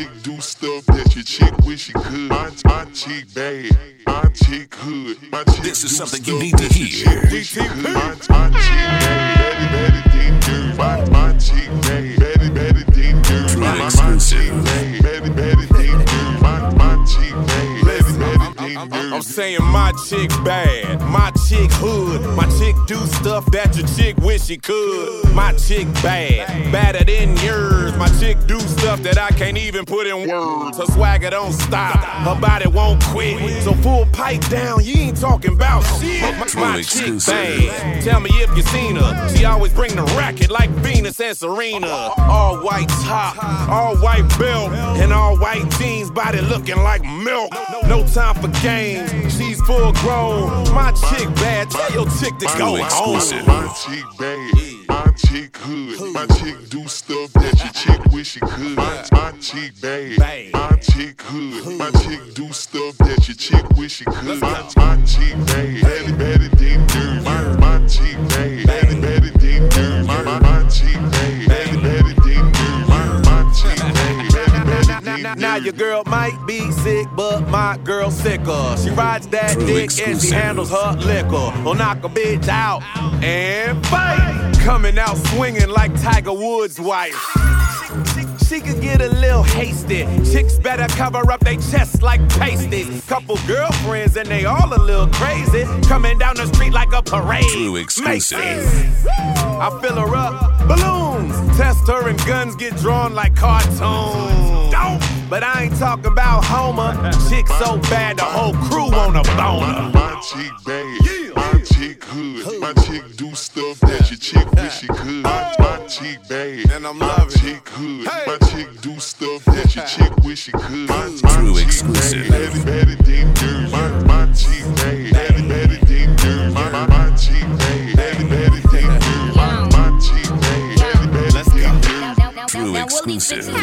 chick do stuff that your chick wish she could. My, my chick bad, my chick hood. My chick This is something you need to hear. chick wish she could. My, my chick bad, I'm saying my chick bad, my chick hood, my chick do stuff that your chick wish she could. My chick bad, badder than yours. My chick do stuff that I can't even put in words. Her swagger don't stop, her body won't quit. So full pipe down, you ain't talking about shit. My, chick bad. Tell me if you seen her. She always bring the racket like Venus and Serena. All white top, all white belt, and all white jeans, body looking like milk. No time for games, she's full grown. My chick bad, tell your chick to go home. exclusive. My chick bad, my chick hood, my chick do stuff that your chick wish she could. My, my chick bad, my chick hood, my chick do stuff that your chick wish she could. My, my chick bad, Now, your girl might be sick, but my girl sicker. She rides that True dick and she handles her liquor. Will knock a bitch out and fight. Coming out swinging like Tiger Woods' wife. She could get a little hasty. Chicks better cover up their chests like pasties. Couple girlfriends and they all a little crazy. Coming down the street like a parade. True exclusive. I fill her up, balloons. Test her and guns get drawn like cartoons. Don't. But I ain't talking about Homer. Chick so bad the whole crew on a boner. My chick bad, my chick hood, my chick do stuff that your chick wish she could. My, my chick bad, And I'm my loving it. chick hood, my chick do stuff that your chick wish she could. My, my True chick exclusive. bad, better, better than. My, my chick bad, better, better than dirt. My, my, my chick bad, better, better than dirt. My, my chick bad, better, better than dirt. True now, all these exclusive.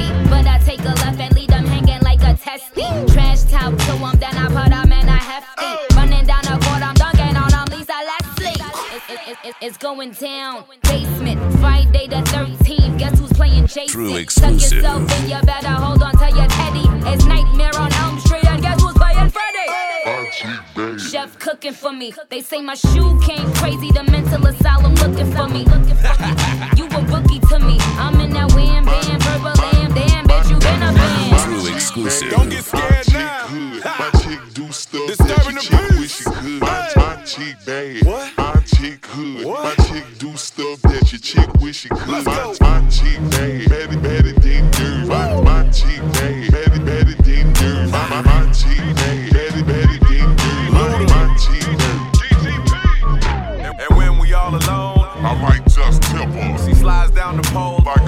Bitches wanna try and be my bestie, but I take a left and leave them hanging like a testy. Trash talk to 'em, then I put 'em in a hefty. Running down the court, I'm dunking on 'em, Lisa Leslie. It- it- it- it's going down. Basement, Friday the 13th. Guess who's playing Jason? True Tuck exclusive. yourself in, you better hold on to your teddy. It's Nightmare on Elm Street, and guess who's playing Freddy? My chick bad. Chef cooking for me. They say my shoe came crazy. exclusive. Don't get scared now. My chick do stuff Disturbing that your chick wish she could. My chick bad. What? My chick hood. My chick do stuff that your chick wish she could. My, my chick bad. Baddy, baddy, ding, dirt. My, my chick bad. Baddy, baddy, ding, dirt. My, my, my chick bad. Baddy, baddy, ding, dirt. My, my chick bad. GGP. And when we all alone, I might just tip her. She slides down the pole. By